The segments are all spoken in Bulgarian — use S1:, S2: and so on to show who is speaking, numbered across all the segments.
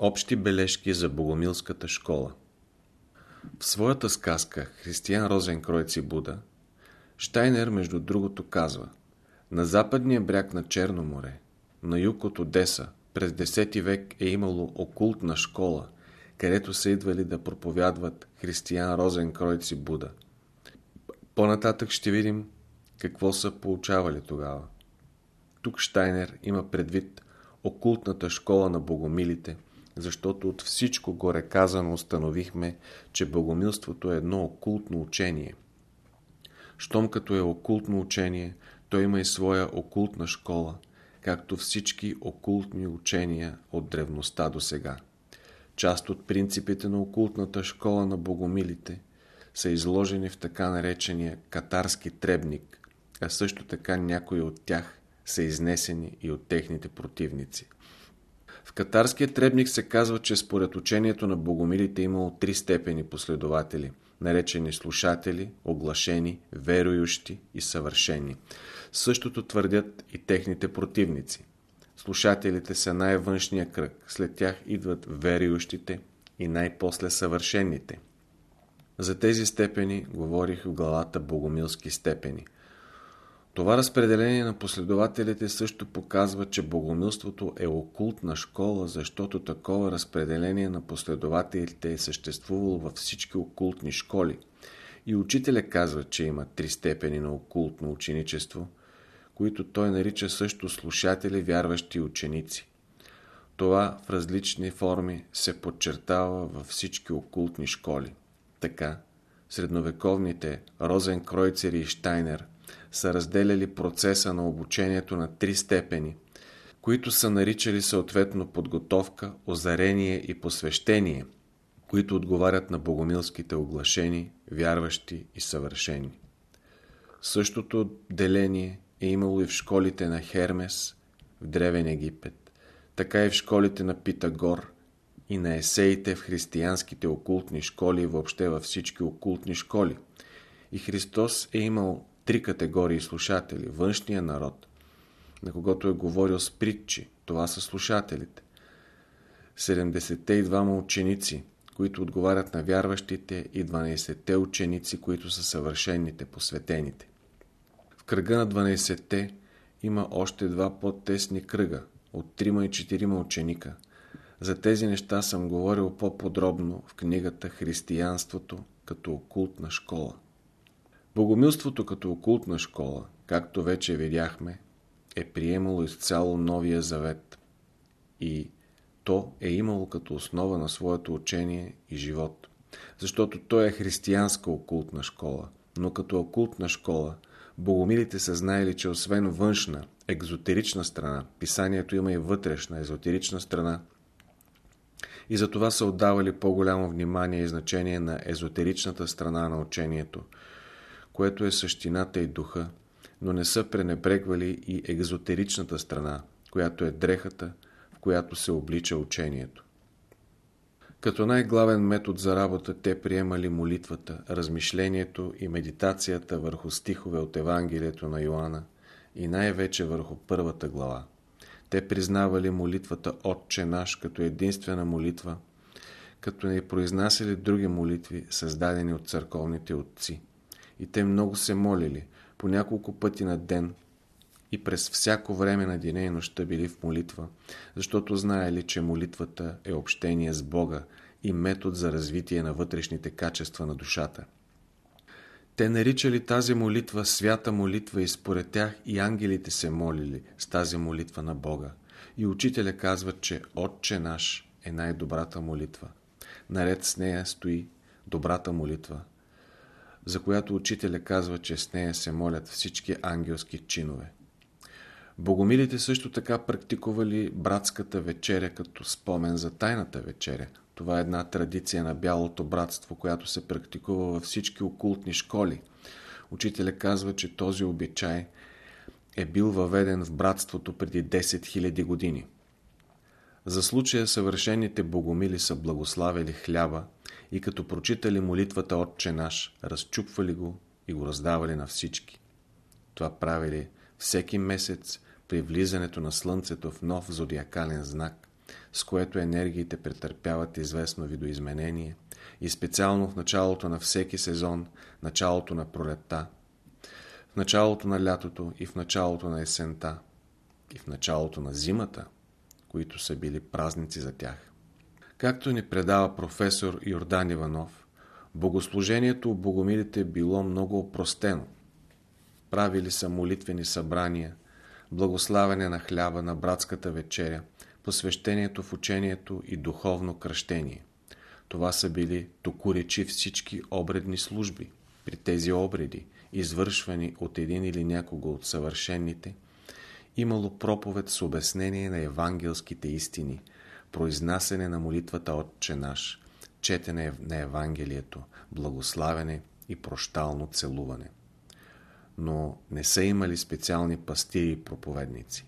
S1: Общи бележки за Богомилската школа В своята сказка Християн Розен Кройц и Буда Штайнер между другото казва На западния бряг на Черно море, на юг от Одеса, през 10 век е имало окултна школа, където са идвали да проповядват Християн Розен Кройц и Буда. По-нататък ще видим какво са получавали тогава. Тук Штайнер има предвид окултната школа на богомилите, защото от всичко горе казано установихме, че богомилството е едно окултно учение. Щом като е окултно учение, то има и своя окултна школа, както всички окултни учения от древността до сега. Част от принципите на окултната школа на богомилите са изложени в така наречения катарски требник, а също така някои от тях са изнесени и от техните противници. В катарския требник се казва, че според учението на богомилите имало три степени последователи, наречени слушатели, оглашени, верующи и съвършени. Същото твърдят и техните противници. Слушателите са най-външния кръг, след тях идват верующите и най-после съвършените. За тези степени говорих в главата Богомилски степени – това разпределение на последователите също показва, че богомилството е окултна школа, защото такова разпределение на последователите е съществувало във всички окултни школи. И учителя казва, че има три степени на окултно ученичество, които той нарича също слушатели, вярващи ученици. Това в различни форми се подчертава във всички окултни школи. Така, средновековните Розен Кройцер и Штайнер – са разделяли процеса на обучението на три степени, които са наричали съответно подготовка, озарение и посвещение, които отговарят на богомилските оглашени, вярващи и съвършени. Същото деление е имало и в школите на Хермес в Древен Египет, така и в школите на Питагор и на есеите в християнските окултни школи и въобще във всички окултни школи. И Христос е имал три категории слушатели. Външния народ, на когото е говорил с притчи, това са слушателите. 72 ученици, които отговарят на вярващите и 12-те ученици, които са съвършените, посветените. В кръга на 12-те има още два по-тесни кръга, от 3 и 4 ученика. За тези неща съм говорил по-подробно в книгата Християнството като окултна школа. Богомилството като окултна школа, както вече видяхме, е приемало изцяло Новия Завет и то е имало като основа на своето учение и живот. Защото то е християнска окултна школа, но като окултна школа богомилите са знаели, че освен външна, екзотерична страна, писанието има и вътрешна, езотерична страна, и затова са отдавали по-голямо внимание и значение на езотеричната страна на учението – което е същината и духа, но не са пренебрегвали и екзотеричната страна, която е дрехата, в която се облича учението. Като най-главен метод за работа те приемали молитвата, размишлението и медитацията върху стихове от Евангелието на Йоанна и най-вече върху първата глава. Те признавали молитвата Отче наш като единствена молитва, като не произнасяли други молитви, създадени от църковните отци и те много се молили, по няколко пъти на ден и през всяко време на деня и нощта били в молитва, защото знаели, че молитвата е общение с Бога и метод за развитие на вътрешните качества на душата. Те наричали тази молитва свята молитва и според тях и ангелите се молили с тази молитва на Бога. И учителя казва, че Отче наш е най-добрата молитва. Наред с нея стои добрата молитва, за която учителя казва, че с нея се молят всички ангелски чинове. Богомилите също така практикували братската вечеря като спомен за тайната вечеря. Това е една традиция на бялото братство, която се практикува във всички окултни школи. Учителя казва, че този обичай е бил въведен в братството преди 10 000 години. За случая съвършените богомили са благославили хляба и като прочитали молитвата Отче наш, разчупвали го и го раздавали на всички. Това правили всеки месец при влизането на Слънцето в нов зодиакален знак, с което енергиите претърпяват известно видоизменение и специално в началото на всеки сезон, началото на пролетта, в началото на лятото и в началото на есента и в началото на зимата, които са били празници за тях. Както ни предава професор Йордан Иванов, богослужението у богомилите било много опростено. Правили са молитвени събрания, благославяне на хляба на братската вечеря, посвещението в учението и духовно кръщение. Това са били токуречи всички обредни служби. При тези обреди, извършвани от един или някого от съвършенните, имало проповед с обяснение на евангелските истини, произнасене на молитвата Отче наш, четене на Евангелието, благославяне и прощално целуване. Но не са имали специални пастири и проповедници.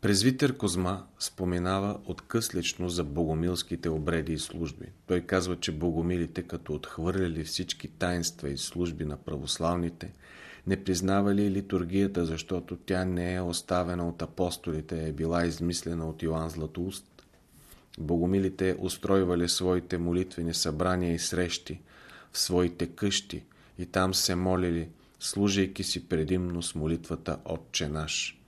S1: Презвитер Козма споменава откъслечно за богомилските обреди и служби. Той казва, че богомилите, като отхвърляли всички таинства и служби на православните, не признавали литургията, защото тя не е оставена от апостолите, е била измислена от Йоанн Златоуст. Богомилите устройвали своите молитвени събрания и срещи в своите къщи и там се молили, служейки си предимно с молитвата Отче наш.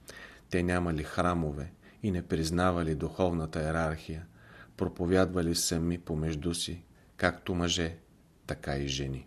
S1: Те нямали храмове и не признавали духовната иерархия, проповядвали сами помежду си, както мъже, така и жени.